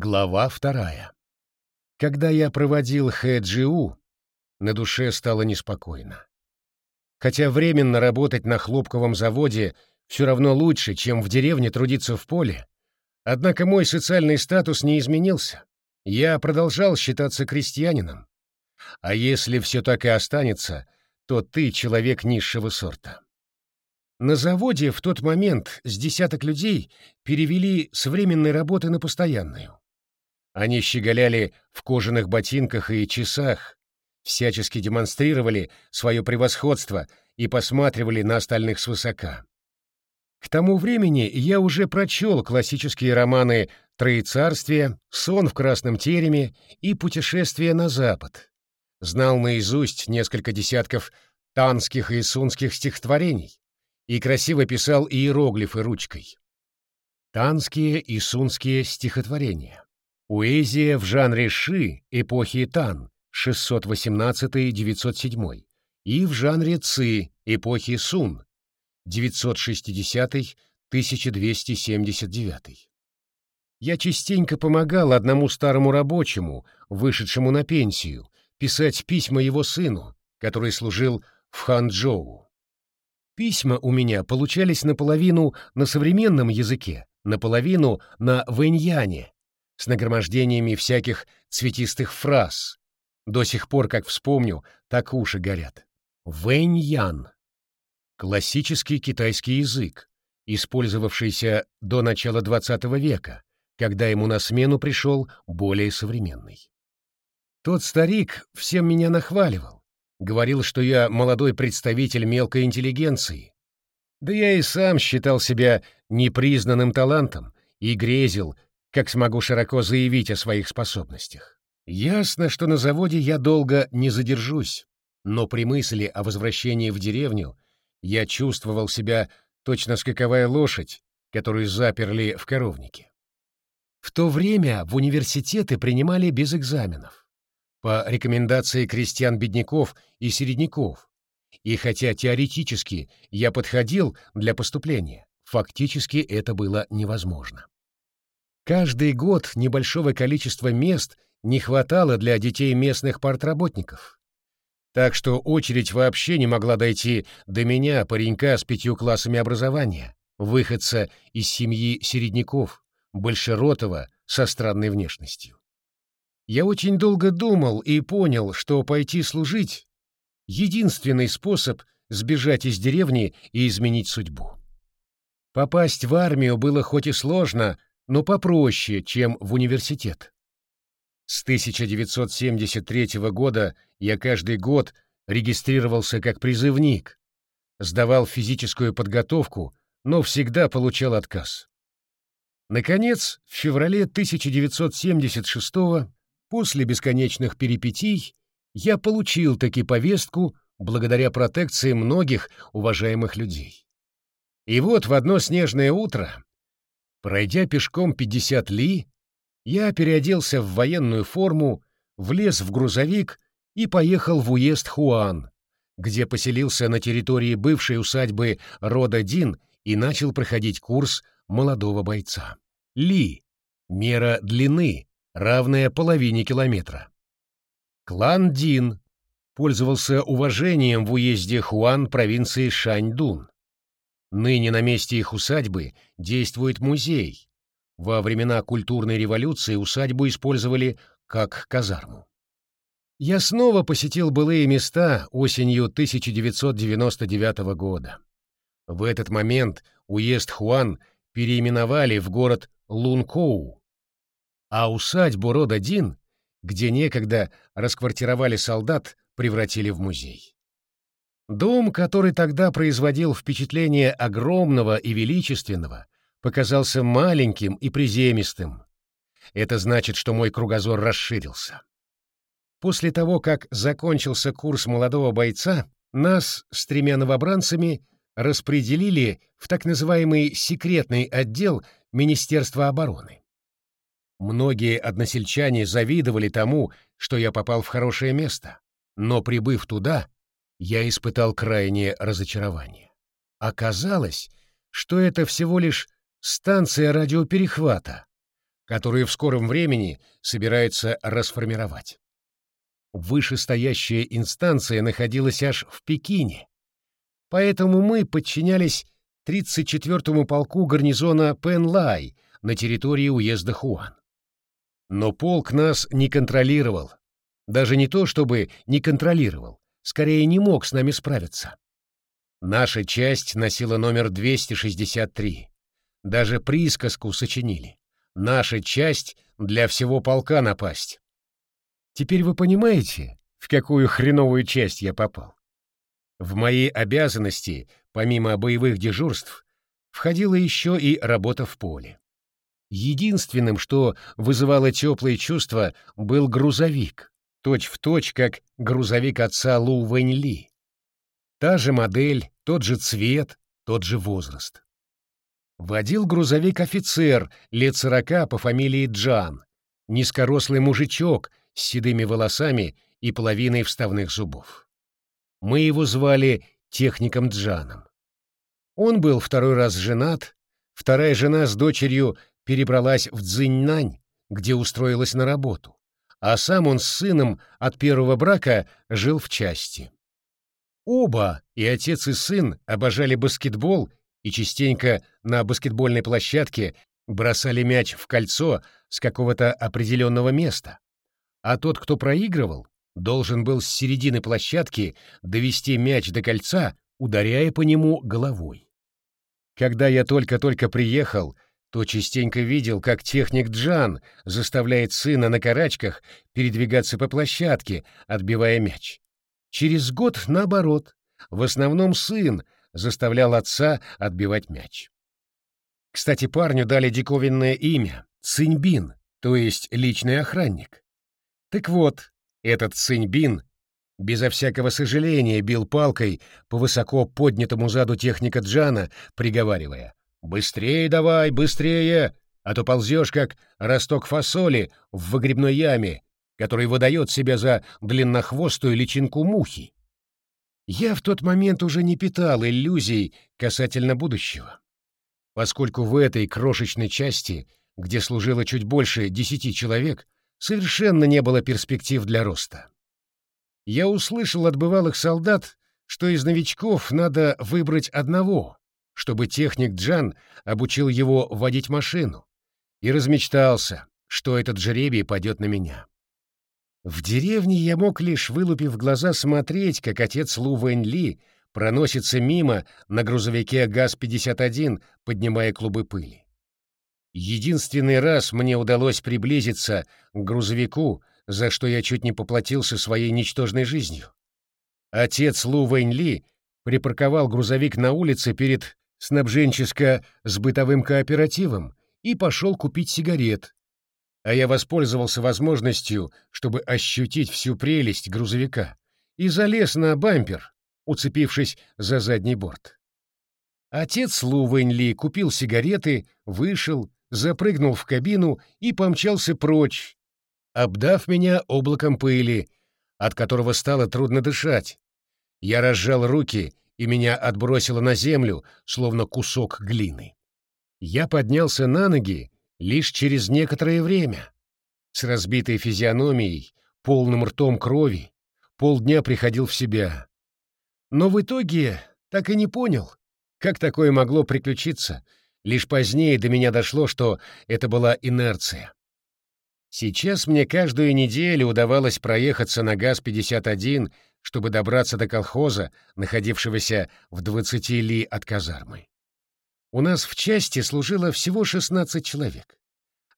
Глава вторая. Когда я проводил Хэджиу, на душе стало неспокойно. Хотя временно работать на хлопковом заводе все равно лучше, чем в деревне трудиться в поле, однако мой социальный статус не изменился. Я продолжал считаться крестьянином. А если все так и останется, то ты человек низшего сорта. На заводе в тот момент с десяток людей перевели с временной работы на постоянную. Они щеголяли в кожаных ботинках и часах, всячески демонстрировали свое превосходство и посматривали на остальных свысока. К тому времени я уже прочел классические романы «Троецарствие», «Сон в красном тереме» и «Путешествие на запад». Знал наизусть несколько десятков танских и сунских стихотворений и красиво писал иероглифы ручкой. Танские и сунские стихотворения. Поэзия в жанре ши эпохи Тан 618-907 и в жанре ци эпохи Сун 960-1279. Я частенько помогал одному старому рабочему, вышедшему на пенсию, писать письма его сыну, который служил в Ханчжоу. Письма у меня получались наполовину на современном языке, наполовину на вэньяне, с нагромождениями всяких цветистых фраз. До сих пор, как вспомню, так уши горят. Вэньян. Классический китайский язык, использовавшийся до начала XX века, когда ему на смену пришел более современный. Тот старик всем меня нахваливал Говорил, что я молодой представитель мелкой интеллигенции. Да я и сам считал себя непризнанным талантом и грезил, как смогу широко заявить о своих способностях. Ясно, что на заводе я долго не задержусь, но при мысли о возвращении в деревню я чувствовал себя точно скаковая лошадь, которую заперли в коровнике. В то время в университеты принимали без экзаменов по рекомендации крестьян-бедняков и середняков. И хотя теоретически я подходил для поступления, фактически это было невозможно. Каждый год небольшого количества мест не хватало для детей местных партработников. Так что очередь вообще не могла дойти до меня, паренька с пятью классами образования, выходца из семьи середняков, большеротого со странной внешностью. Я очень долго думал и понял, что пойти служить — единственный способ сбежать из деревни и изменить судьбу. Попасть в армию было хоть и сложно, но попроще, чем в университет. С 1973 года я каждый год регистрировался как призывник, сдавал физическую подготовку, но всегда получал отказ. Наконец, в феврале 1976 года После бесконечных перипетий я получил таки повестку благодаря протекции многих уважаемых людей. И вот в одно снежное утро, пройдя пешком 50 ли, я переоделся в военную форму, влез в грузовик и поехал в уезд Хуан, где поселился на территории бывшей усадьбы рода Дин и начал проходить курс молодого бойца. Ли — мера длины, равное половине километра. Клан Дин пользовался уважением в уезде Хуан провинции Шаньдун. Ныне на месте их усадьбы действует музей. Во времена культурной революции усадьбу использовали как казарму. Я снова посетил былые места осенью 1999 года. В этот момент уезд Хуан переименовали в город Лункоу, а усадьбу рода Дин, где некогда расквартировали солдат, превратили в музей. Дом, который тогда производил впечатление огромного и величественного, показался маленьким и приземистым. Это значит, что мой кругозор расширился. После того, как закончился курс молодого бойца, нас с тремя новобранцами распределили в так называемый секретный отдел Министерства обороны. Многие односельчане завидовали тому, что я попал в хорошее место, но, прибыв туда, я испытал крайнее разочарование. Оказалось, что это всего лишь станция радиоперехвата, которую в скором времени собираются расформировать. Вышестоящая инстанция находилась аж в Пекине, поэтому мы подчинялись 34-му полку гарнизона Пенлай на территории уезда Хуан. Но полк нас не контролировал. Даже не то, чтобы не контролировал, скорее не мог с нами справиться. Наша часть носила номер 263. Даже присказку сочинили. Наша часть для всего полка напасть. Теперь вы понимаете, в какую хреновую часть я попал? В мои обязанности, помимо боевых дежурств, входила еще и работа в поле. Единственным, что вызывало теплые чувства, был грузовик, точь-в-точь, точь, как грузовик отца Лу Вэнь Ли. Та же модель, тот же цвет, тот же возраст. Водил грузовик офицер лет сорока по фамилии Джан, низкорослый мужичок с седыми волосами и половиной вставных зубов. Мы его звали техником Джаном. Он был второй раз женат, вторая жена с дочерью перебралась в Цзиньнань, где устроилась на работу, а сам он с сыном от первого брака жил в части. Оба, и отец и сын, обожали баскетбол и частенько на баскетбольной площадке бросали мяч в кольцо с какого-то определенного места, а тот, кто проигрывал, должен был с середины площадки довести мяч до кольца, ударяя по нему головой. Когда я только-только приехал, то частенько видел, как техник Джан заставляет сына на карачках передвигаться по площадке, отбивая мяч. Через год, наоборот, в основном сын заставлял отца отбивать мяч. Кстати, парню дали диковинное имя — Циньбин, то есть личный охранник. Так вот, этот Циньбин безо всякого сожаления бил палкой по высоко поднятому заду техника Джана, приговаривая «Быстрее давай, быстрее, а то ползешь, как росток фасоли в выгребной яме, который выдает себя за длиннохвостую личинку мухи. Я в тот момент уже не питал иллюзий касательно будущего, поскольку в этой крошечной части, где служило чуть больше десяти человек, совершенно не было перспектив для роста. Я услышал от бывалых солдат, что из новичков надо выбрать одного, чтобы техник Джан обучил его водить машину, и размечтался, что этот жребий пойдет на меня. В деревне я мог лишь, вылупив глаза, смотреть, как отец Лу Вэнь Ли проносится мимо на грузовике ГАЗ-51, поднимая клубы пыли. Единственный раз мне удалось приблизиться к грузовику, за что я чуть не поплатился своей ничтожной жизнью. Отец Лу Вэнь Ли припарковал грузовик на улице перед снабженческо-сбытовым кооперативом и пошел купить сигарет, а я воспользовался возможностью, чтобы ощутить всю прелесть грузовика, и залез на бампер, уцепившись за задний борт. Отец Лу Вэнь Ли купил сигареты, вышел, запрыгнул в кабину и помчался прочь, обдав меня облаком пыли, от которого стало трудно дышать. Я разжал руки, и меня отбросило на землю, словно кусок глины. Я поднялся на ноги лишь через некоторое время. С разбитой физиономией, полным ртом крови, полдня приходил в себя. Но в итоге так и не понял, как такое могло приключиться. Лишь позднее до меня дошло, что это была инерция. Сейчас мне каждую неделю удавалось проехаться на ГАЗ-51, чтобы добраться до колхоза, находившегося в 20 ли от казармы. У нас в части служило всего 16 человек,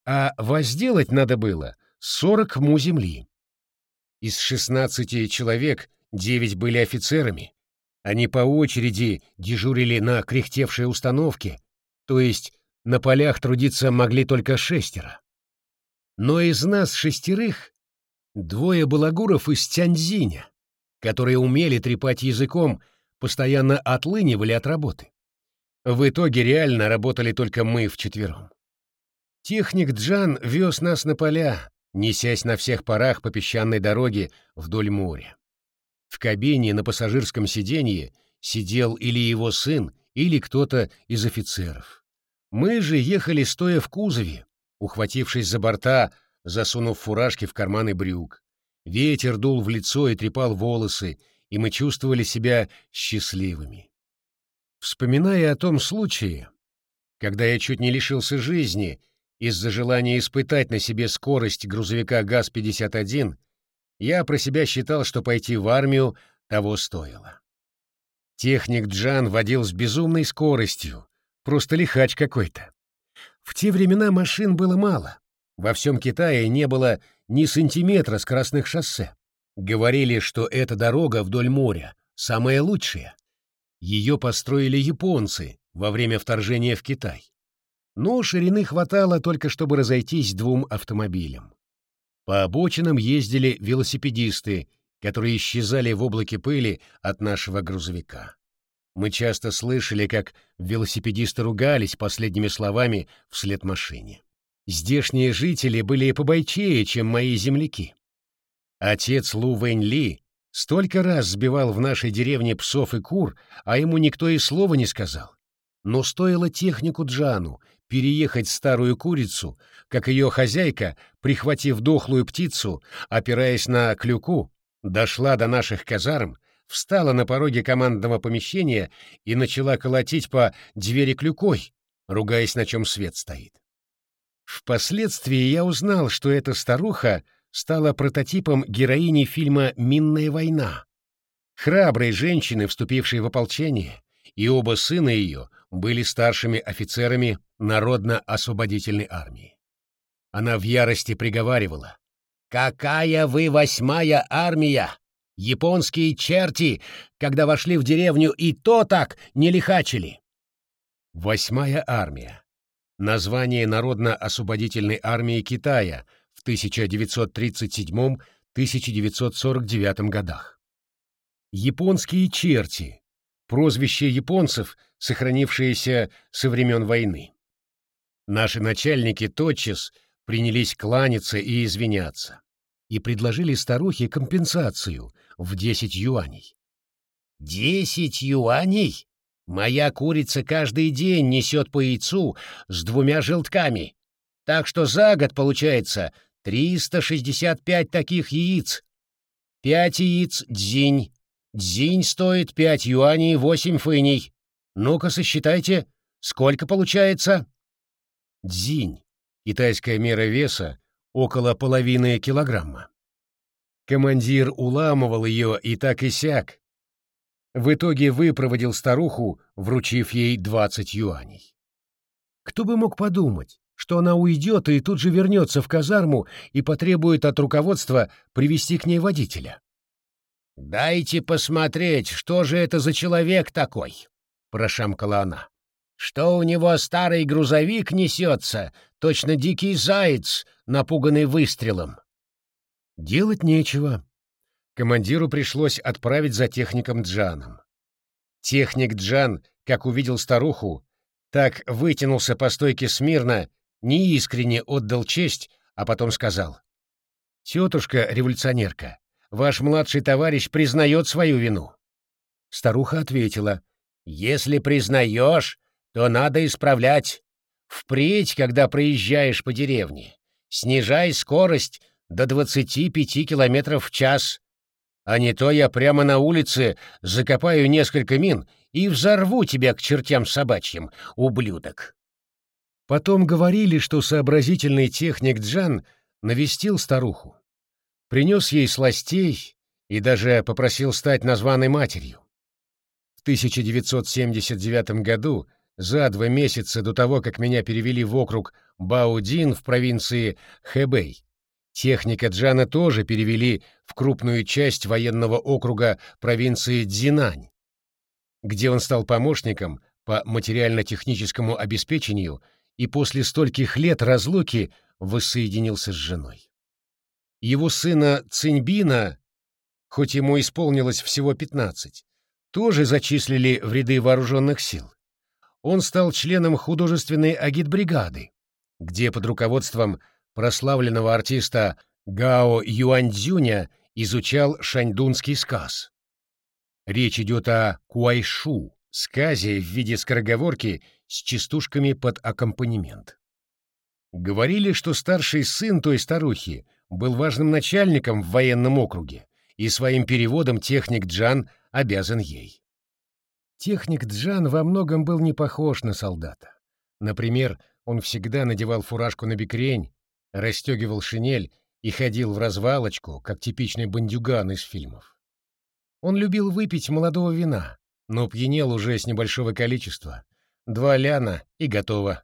а возделать надо было 40 му земли. Из 16 человек 9 были офицерами. Они по очереди дежурили на кряхтевшей установке, то есть на полях трудиться могли только шестеро. Но из нас шестерых двое балагуров из Тяньзиня, которые умели трепать языком, постоянно отлынивали от работы. В итоге реально работали только мы вчетвером. Техник Джан вез нас на поля, несясь на всех парах по песчаной дороге вдоль моря. В кабине на пассажирском сиденье сидел или его сын, или кто-то из офицеров. Мы же ехали стоя в кузове, ухватившись за борта, засунув фуражки в карманы брюк. Ветер дул в лицо и трепал волосы, и мы чувствовали себя счастливыми. Вспоминая о том случае, когда я чуть не лишился жизни из-за желания испытать на себе скорость грузовика ГАЗ-51, я про себя считал, что пойти в армию того стоило. Техник Джан водил с безумной скоростью, просто лихач какой-то. В те времена машин было мало. Во всем Китае не было ни сантиметра скоростных шоссе. Говорили, что эта дорога вдоль моря самая лучшая. Ее построили японцы во время вторжения в Китай. Но ширины хватало только, чтобы разойтись двум автомобилям. По обочинам ездили велосипедисты, которые исчезали в облаке пыли от нашего грузовика. Мы часто слышали, как велосипедисты ругались последними словами вслед машине. Здешние жители были побойчее, чем мои земляки. Отец Лу Вэнь Ли столько раз сбивал в нашей деревне псов и кур, а ему никто и слова не сказал. Но стоило технику Джану переехать старую курицу, как ее хозяйка, прихватив дохлую птицу, опираясь на клюку, дошла до наших казарм, встала на пороге командного помещения и начала колотить по двери клюкой, ругаясь, на чем свет стоит. Впоследствии я узнал, что эта старуха стала прототипом героини фильма «Минная война». Храброй женщины, вступившей в ополчение, и оба сына ее были старшими офицерами Народно-освободительной армии. Она в ярости приговаривала «Какая вы восьмая армия! Японские черти, когда вошли в деревню, и то так не лихачили!» Восьмая армия. Название Народно-освободительной армии Китая в 1937-1949 годах. Японские черти. Прозвище японцев, сохранившееся со времен войны. Наши начальники тотчас принялись кланяться и извиняться и предложили старухе компенсацию в 10 юаней. «Десять юаней? Моя курица каждый день несет по яйцу с двумя желтками, так что за год получается 365 таких яиц. Пять яиц — дзинь. Дзинь стоит пять юаней восемь фыней. Ну-ка сосчитайте, сколько получается?» Дзинь — китайская мера веса, около половины килограмма. Командир уламывал ее и так и сяк. В итоге выпроводил старуху, вручив ей двадцать юаней. Кто бы мог подумать, что она уйдет и тут же вернется в казарму и потребует от руководства привести к ней водителя. «Дайте посмотреть, что же это за человек такой?» — прошамкала она. «Что у него старый грузовик несется, точно дикий заяц, напуганный выстрелом. Делать нечего. Командиру пришлось отправить за техником Джаном. Техник Джан, как увидел старуху, так вытянулся по стойке смирно, неискренне отдал честь, а потом сказал. «Тетушка-революционерка, ваш младший товарищ признает свою вину». Старуха ответила. «Если признаешь, то надо исправлять. Впредь, когда проезжаешь по деревне, снижай скорость до 25 километров в час. А не то я прямо на улице закопаю несколько мин и взорву тебя к чертям собачьим, ублюдок. Потом говорили, что сообразительный техник Джан навестил старуху, принес ей сластей и даже попросил стать названной матерью. В 1979 году за два месяца до того, как меня перевели в округ Баудин в провинции Хэбэй. Техника Джана тоже перевели в крупную часть военного округа провинции Дзинань, где он стал помощником по материально-техническому обеспечению и после стольких лет разлуки воссоединился с женой. Его сына Циньбина, хоть ему исполнилось всего 15, тоже зачислили в ряды вооруженных сил он стал членом художественной агитбригады, где под руководством прославленного артиста Гао Юаньцзюня изучал шаньдунский сказ. Речь идет о куайшу, сказе в виде скороговорки с частушками под аккомпанемент. Говорили, что старший сын той старухи был важным начальником в военном округе, и своим переводом техник Джан обязан ей. Техник Джан во многом был не похож на солдата. Например, он всегда надевал фуражку на бекрень, расстегивал шинель и ходил в развалочку, как типичный бандюган из фильмов. Он любил выпить молодого вина, но пьянел уже с небольшого количества. Два ляна и готово.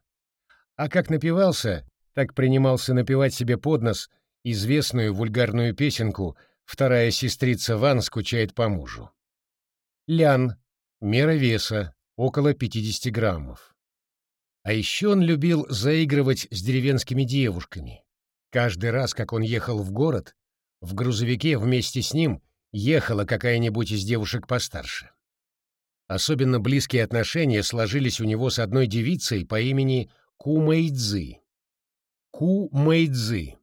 А как напивался, так принимался напевать себе под нос известную вульгарную песенку «Вторая сестрица Ван скучает по мужу». Лян. Мера веса. Около 50 граммов. А еще он любил заигрывать с деревенскими девушками. Каждый раз, как он ехал в город, в грузовике вместе с ним ехала какая-нибудь из девушек постарше. Особенно близкие отношения сложились у него с одной девицей по имени Ку Мэйдзи. Ку Мэйдзи.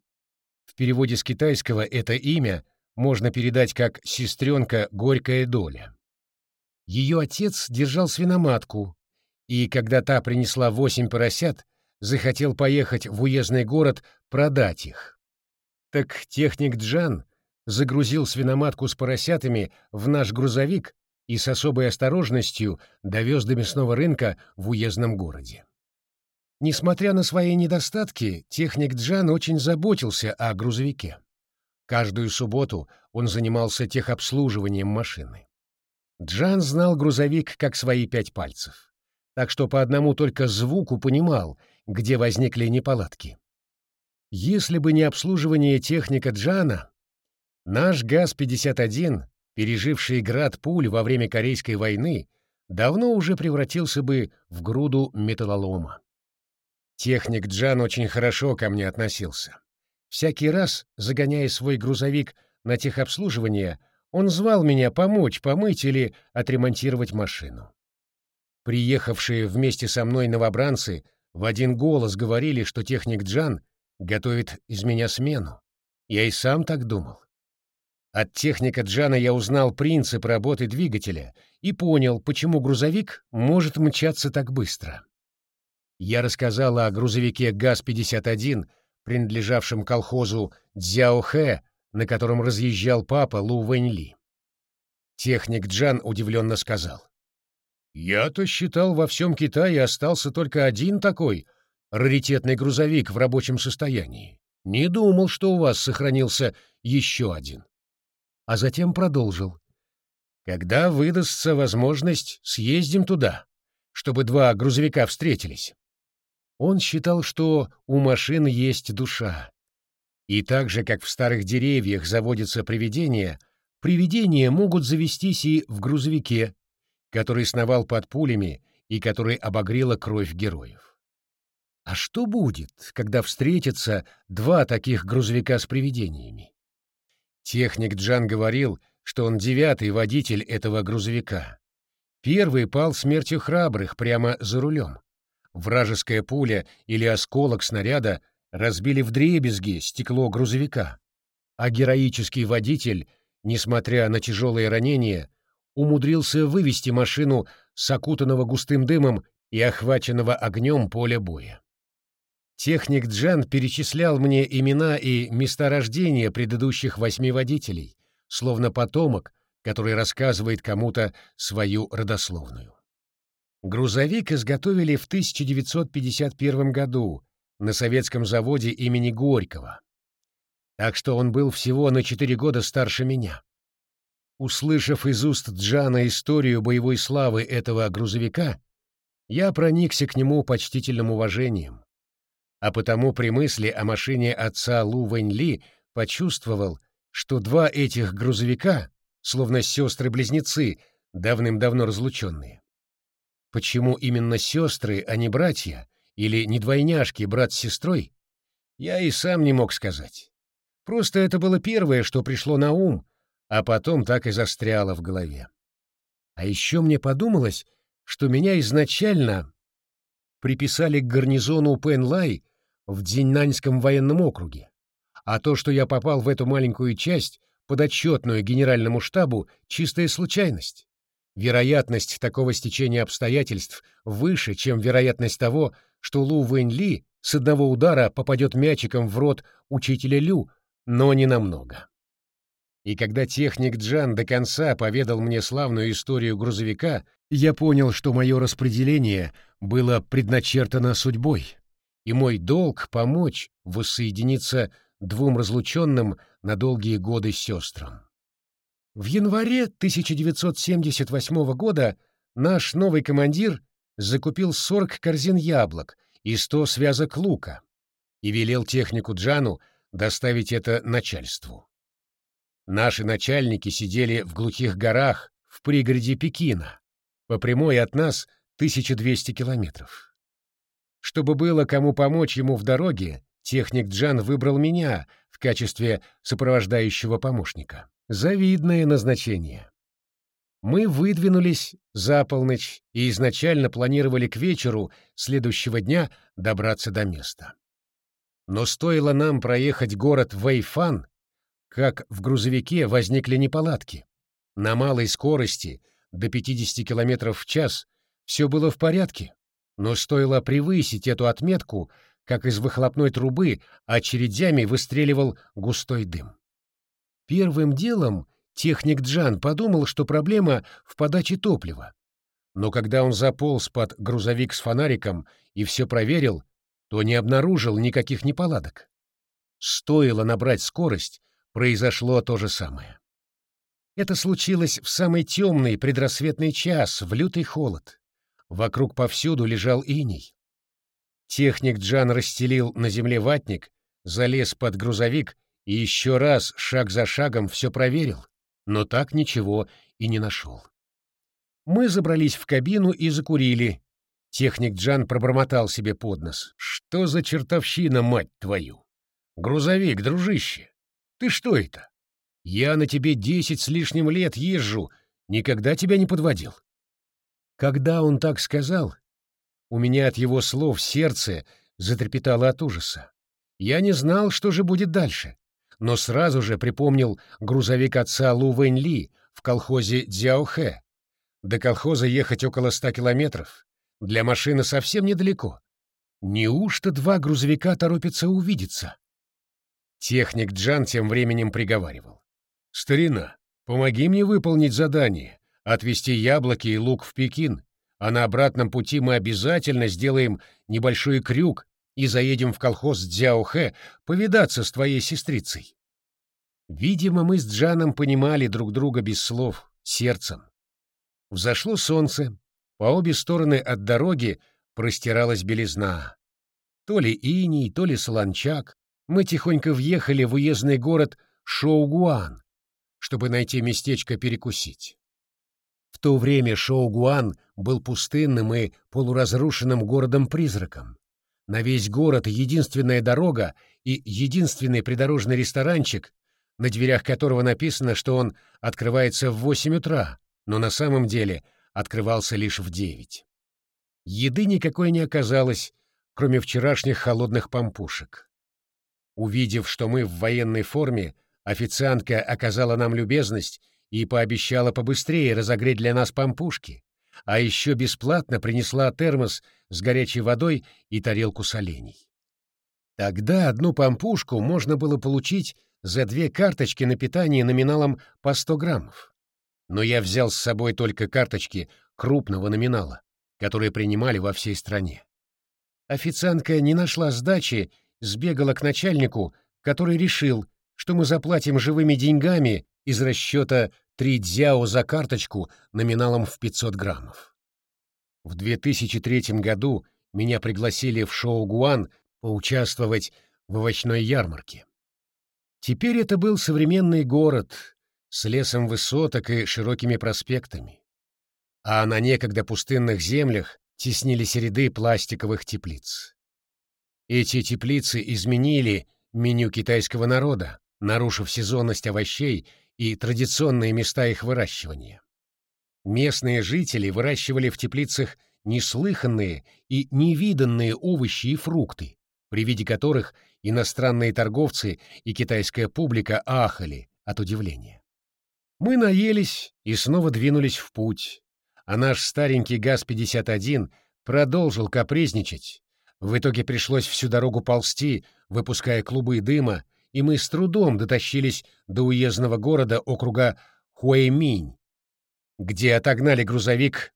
В переводе с китайского это имя можно передать как «сестренка горькая доля». Ее отец держал свиноматку, и когда та принесла восемь поросят, захотел поехать в уездный город продать их. Так техник Джан загрузил свиноматку с поросятами в наш грузовик и с особой осторожностью довез до мясного рынка в уездном городе. Несмотря на свои недостатки, техник Джан очень заботился о грузовике. Каждую субботу он занимался техобслуживанием машины. Джан знал грузовик как свои пять пальцев, так что по одному только звуку понимал, где возникли неполадки. Если бы не обслуживание техника Джана, наш ГАЗ-51, переживший град пуль во время Корейской войны, давно уже превратился бы в груду металлолома. Техник Джан очень хорошо ко мне относился. Всякий раз, загоняя свой грузовик на техобслуживание, он звал меня помочь помыть или отремонтировать машину. Приехавшие вместе со мной новобранцы в один голос говорили, что техник Джан готовит из меня смену. Я и сам так думал. От техника Джана я узнал принцип работы двигателя и понял, почему грузовик может мчаться так быстро. Я рассказал о грузовике ГАЗ-51, принадлежавшем колхозу Дзяохэ, на котором разъезжал папа Лу Вэньли. Техник Джан удивленно сказал. «Я-то считал, во всем Китае остался только один такой раритетный грузовик в рабочем состоянии. Не думал, что у вас сохранился еще один». А затем продолжил. «Когда выдастся возможность, съездим туда, чтобы два грузовика встретились». Он считал, что у машин есть душа. И так же, как в старых деревьях заводятся привидения, привидения могут завестись и в грузовике, который сновал под пулями и который обогрела кровь героев. А что будет, когда встретятся два таких грузовика с привидениями? Техник Джан говорил, что он девятый водитель этого грузовика. Первый пал смертью храбрых прямо за рулем. Вражеская пуля или осколок снаряда разбили вдребезги стекло грузовика, а героический водитель, несмотря на тяжелые ранения, умудрился вывести машину с окутанного густым дымом и охваченного огнем поля боя. Техник Джан перечислял мне имена и места рождения предыдущих восьми водителей, словно потомок, который рассказывает кому-то свою родословную. Грузовик изготовили в 1951 году на советском заводе имени Горького, так что он был всего на четыре года старше меня. Услышав из уст Джана историю боевой славы этого грузовика, я проникся к нему почтительным уважением, а потому при мысли о машине отца Лу Вэньли почувствовал, что два этих грузовика, словно сестры-близнецы, давным-давно разлученные, Почему именно сестры, а не братья, или не двойняшки, брат с сестрой, я и сам не мог сказать. Просто это было первое, что пришло на ум, а потом так и застряло в голове. А еще мне подумалось, что меня изначально приписали к гарнизону Пен-Лай в Дзиньнаньском военном округе, а то, что я попал в эту маленькую часть, подотчетную генеральному штабу, чистая случайность. Вероятность такого стечения обстоятельств выше, чем вероятность того, что Лу Вэнь Ли с одного удара попадет мячиком в рот учителя Лю, но не намного. И когда техник Джан до конца поведал мне славную историю грузовика, я понял, что мое распределение было предначертано судьбой, и мой долг — помочь воссоединиться двум разлученным на долгие годы сестрам. В январе 1978 года наш новый командир закупил 40 корзин яблок и 100 связок лука и велел технику Джану доставить это начальству. Наши начальники сидели в глухих горах в пригороде Пекина, по прямой от нас 1200 километров. Чтобы было кому помочь ему в дороге, техник Джан выбрал меня в качестве сопровождающего помощника. Завидное назначение. Мы выдвинулись за полночь и изначально планировали к вечеру следующего дня добраться до места. Но стоило нам проехать город Вэйфан, как в грузовике возникли неполадки. На малой скорости, до 50 км в час, все было в порядке, но стоило превысить эту отметку, как из выхлопной трубы очередями выстреливал густой дым. Первым делом техник Джан подумал, что проблема в подаче топлива. Но когда он заполз под грузовик с фонариком и все проверил, то не обнаружил никаких неполадок. Стоило набрать скорость, произошло то же самое. Это случилось в самый темный предрассветный час, в лютый холод. Вокруг повсюду лежал иней. Техник Джан расстелил на земле ватник, залез под грузовик и еще раз, шаг за шагом, все проверил, но так ничего и не нашел. Мы забрались в кабину и закурили. Техник Джан пробормотал себе под нос. «Что за чертовщина, мать твою? Грузовик, дружище! Ты что это? Я на тебе десять с лишним лет езжу, никогда тебя не подводил. Когда он так сказал, у меня от его слов сердце затрепетало от ужаса. Я не знал, что же будет дальше, но сразу же припомнил грузовик отца Лу Вэнь Ли в колхозе Дзяохэ. До колхоза ехать около ста километров. Для машины совсем недалеко. Неужто два грузовика торопятся увидеться? Техник Джан тем временем приговаривал. «Старина, помоги мне выполнить задание, отвезти яблоки и лук в Пекин, а на обратном пути мы обязательно сделаем небольшой крюк и заедем в колхоз Дзяохэ повидаться с твоей сестрицей». Видимо, мы с Джаном понимали друг друга без слов, сердцем. Взошло солнце, по обе стороны от дороги простиралась белизна. То ли иней, то ли солончак, мы тихонько въехали в уездный город Шоугуан, чтобы найти местечко перекусить. В то время Шоугуан был пустынным и полуразрушенным городом-призраком. На весь город единственная дорога и единственный придорожный ресторанчик, на дверях которого написано, что он открывается в 8 утра, но на самом деле открывался лишь в 9. Еды никакой не оказалось, кроме вчерашних холодных пампушек. Увидев, что мы в военной форме, официантка оказала нам любезность и пообещала побыстрее разогреть для нас пампушки, а еще бесплатно принесла термос с горячей водой и тарелку солений. Тогда одну пампушку можно было получить за две карточки на питание номиналом по 100 граммов. Но я взял с собой только карточки крупного номинала, которые принимали во всей стране. Официантка не нашла сдачи сбегала к начальнику, который решил, что мы заплатим живыми деньгами из расчета три дзяо за карточку номиналом в 500 граммов. В 2003 году меня пригласили в шоу «Гуан» поучаствовать в овощной ярмарке. Теперь это был современный город с лесом высоток и широкими проспектами. А на некогда пустынных землях теснились ряды пластиковых теплиц. Эти теплицы изменили меню китайского народа, нарушив сезонность овощей и традиционные места их выращивания. Местные жители выращивали в теплицах неслыханные и невиданные овощи и фрукты, при виде которых иностранные торговцы и китайская публика ахали от удивления. Мы наелись и снова двинулись в путь, а наш старенький ГАЗ-51 продолжил капризничать, В итоге пришлось всю дорогу ползти, выпуская клубы дыма, и мы с трудом дотащились до уездного города округа Хуэйминь, где отогнали грузовик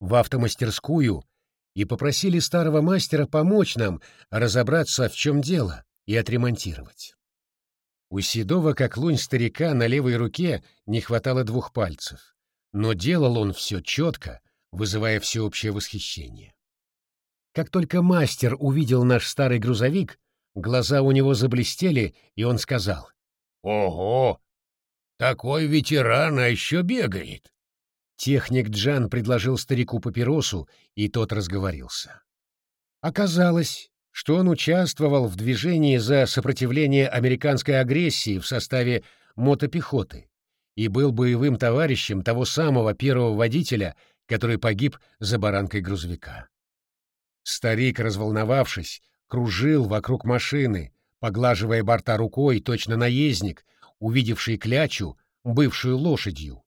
в автомастерскую и попросили старого мастера помочь нам разобраться, в чем дело, и отремонтировать. У седого, как лунь старика, на левой руке не хватало двух пальцев, но делал он все четко, вызывая всеобщее восхищение. Как только мастер увидел наш старый грузовик, глаза у него заблестели, и он сказал, «Ого! Такой ветеран, а еще бегает!» Техник Джан предложил старику папиросу, и тот разговорился. Оказалось, что он участвовал в движении за сопротивление американской агрессии в составе мотопехоты и был боевым товарищем того самого первого водителя, который погиб за баранкой грузовика. Старик, разволновавшись, кружил вокруг машины, поглаживая борта рукой, точно наездник, увидевший клячу, бывшую лошадью,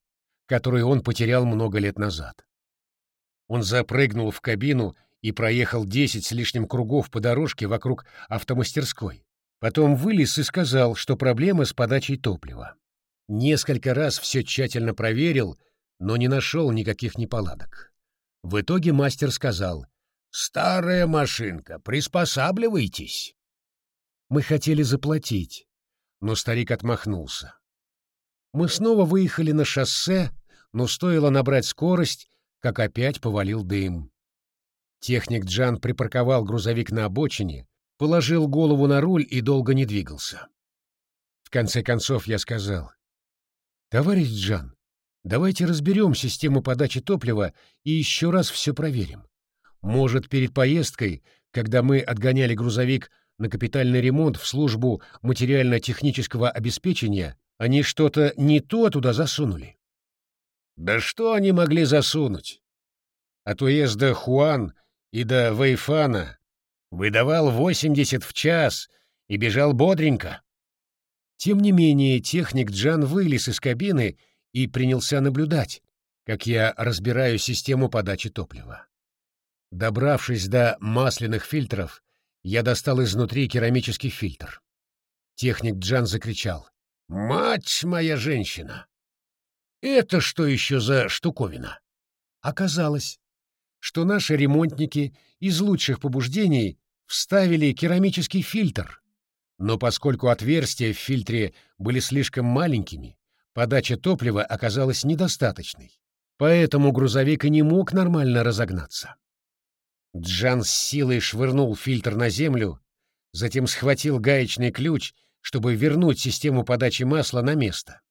которую он потерял много лет назад. Он запрыгнул в кабину и проехал десять с лишним кругов по дорожке вокруг автомастерской. Потом вылез и сказал, что проблема с подачей топлива. Несколько раз все тщательно проверил, но не нашел никаких неполадок. В итоге мастер сказал, «Старая машинка, приспосабливайтесь». Мы хотели заплатить, но старик отмахнулся. Мы снова выехали на шоссе, но стоило набрать скорость, как опять повалил дым. Техник Джан припарковал грузовик на обочине, положил голову на руль и долго не двигался. В конце концов я сказал, «Товарищ Джан, давайте разберем систему подачи топлива и еще раз все проверим. Может, перед поездкой, когда мы отгоняли грузовик на капитальный ремонт в службу материально-технического обеспечения, они что-то не то туда засунули?» «Да что они могли засунуть?» От уезда Хуан и до Вейфана выдавал 80 в час и бежал бодренько. Тем не менее, техник Джан вылез из кабины и принялся наблюдать, как я разбираю систему подачи топлива. Добравшись до масляных фильтров, я достал изнутри керамический фильтр. Техник Джан закричал. «Мать моя женщина! Это что еще за штуковина?» Оказалось, что наши ремонтники из лучших побуждений вставили керамический фильтр, но поскольку отверстия в фильтре были слишком маленькими, подача топлива оказалась недостаточной, поэтому грузовик и не мог нормально разогнаться. Джан с силой швырнул фильтр на землю, затем схватил гаечный ключ, чтобы вернуть систему подачи масла на место.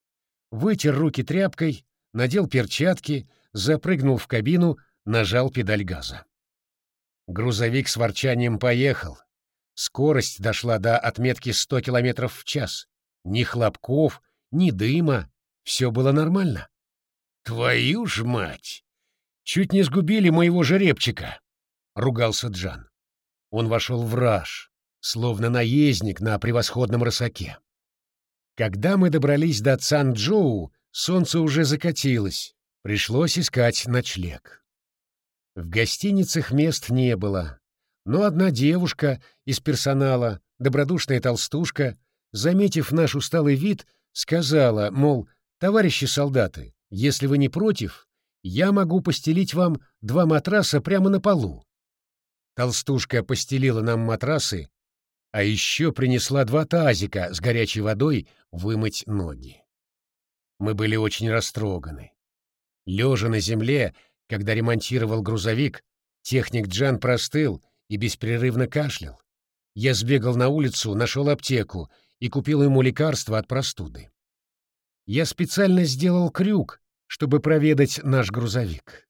Вытер руки тряпкой, надел перчатки, запрыгнул в кабину, нажал педаль газа. Грузовик с ворчанием поехал. Скорость дошла до отметки 100 км в час. Ни хлопков, ни дыма. Все было нормально. «Твою ж мать! Чуть не сгубили моего жеребчика!» — ругался Джан. Он вошел в раж, словно наездник на превосходном рысаке. Когда мы добрались до Цан-Джоу, солнце уже закатилось, пришлось искать ночлег. В гостиницах мест не было, но одна девушка из персонала, добродушная толстушка, заметив наш усталый вид, сказала, мол, товарищи солдаты, если вы не против, я могу постелить вам два матраса прямо на полу. Толстушка постелила нам матрасы, а еще принесла два тазика с горячей водой вымыть ноги. Мы были очень растроганы. Лежа на земле, когда ремонтировал грузовик, техник Джан простыл и беспрерывно кашлял. Я сбегал на улицу, нашел аптеку и купил ему лекарство от простуды. Я специально сделал крюк, чтобы проведать наш грузовик.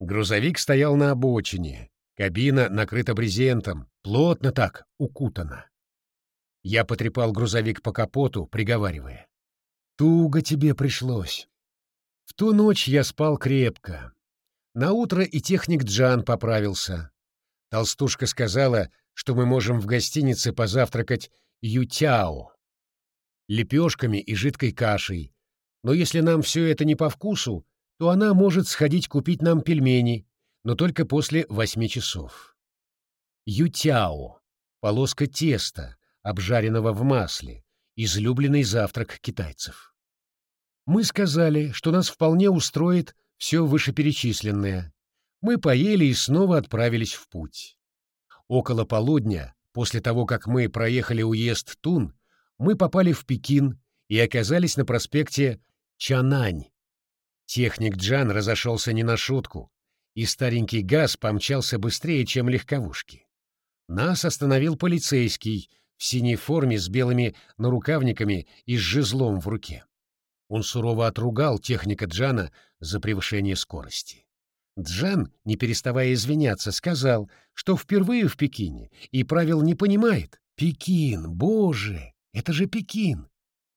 Грузовик стоял на обочине, кабина накрыта брезентом, плотно так, укутана. Я потрепал грузовик по капоту, приговаривая. «Туго тебе пришлось». В ту ночь я спал крепко, на утро и техник Джан поправился. Толстушка сказала, что мы можем в гостинице позавтракать ютяо, лепешками и жидкой кашей, но если нам все это не по вкусу, то она может сходить купить нам пельмени, но только после восьми часов. Ютяо — полоска теста, обжаренного в масле, излюбленный завтрак китайцев. Мы сказали, что нас вполне устроит все вышеперечисленное. Мы поели и снова отправились в путь. Около полудня, после того, как мы проехали уезд Тун, мы попали в Пекин и оказались на проспекте Чанань. Техник Джан разошелся не на шутку, и старенький ГАЗ помчался быстрее, чем легковушки. Нас остановил полицейский в синей форме с белыми нарукавниками и с жезлом в руке. Он сурово отругал техника Джана за превышение скорости. Джан, не переставая извиняться, сказал, что впервые в Пекине и правил не понимает. Пекин, боже, это же Пекин!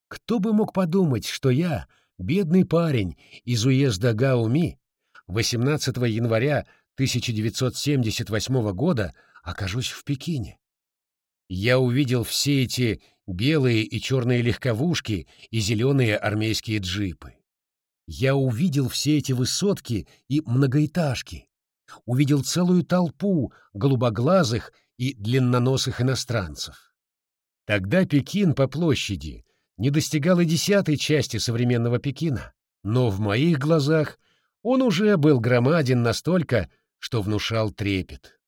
Кто бы мог подумать, что я, бедный парень из уезда Гауми, 18 января 1978 года окажусь в Пекине. Я увидел все эти белые и черные легковушки и зеленые армейские джипы. Я увидел все эти высотки и многоэтажки. Увидел целую толпу голубоглазых и длинноносых иностранцев. Тогда Пекин по площади не достигал и десятой части современного Пекина, но в моих глазах он уже был громаден настолько, что внушал трепет.